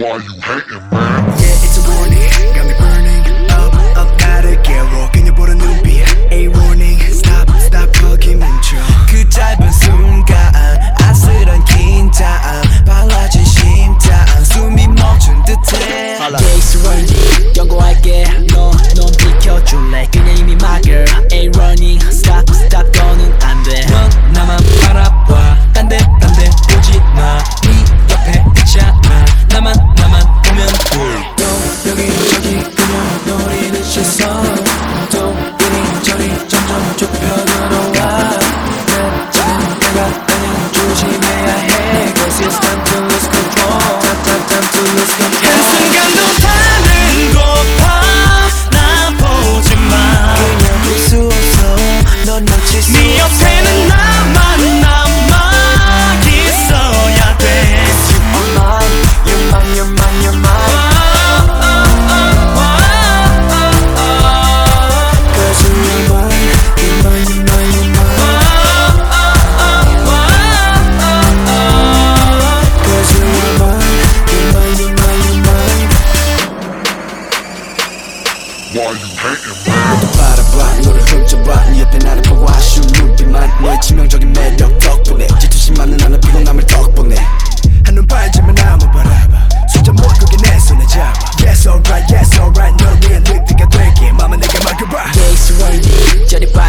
Why you hating, man? Yeah, it's a warning. Got me burning up, up, 나를 깨워. 그녀 보는 눈빛. A warning. Stop, stop, 거기 멈춰. 그 짧은 순간, 아슬한 긴장. 빨라진 심장, 숨이 멈춘 듯해. Gaze running, 경고할게. 너, 넌 비켜줄래. 그냥 이미 my girl. A running. Stop, stop, 너는 안 돼. 넌 Why you hating, man? 바라봐 너를 훔쳐봐 네 옆에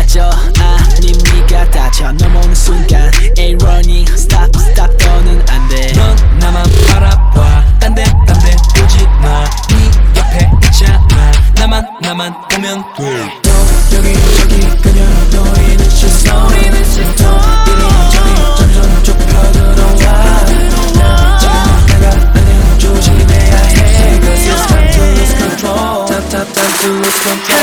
빠져 아님 네가 다쳐. 넘어오는 순간 A running stop stop 너는 안돼 넌 나만 바라봐. 딴데 딴데 보지 마네 옆에 있잖아. 나만 나만 보면 돼. 또 여기 저기 Cause it's time to lose control